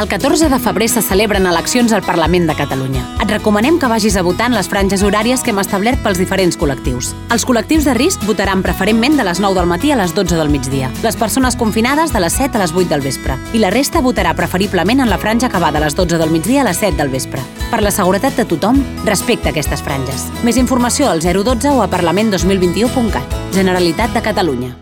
El 14 de febrer se celebren eleccions al Parlament de Catalunya. Et recomanem que vagis a votar en les franges horàries que hem establert pels diferents col·lectius. Els col·lectius de risc votaran preferentment de les 9 del matí a les 12 del migdia, les persones confinades de les 7 a les 8 del vespre i la resta votarà preferiblement en la franja que va de les 12 del migdia a les 7 del vespre. Per la seguretat de tothom, respecta aquestes franges. Més informació al 012 o a parlament2021.cat. Generalitat de Catalunya.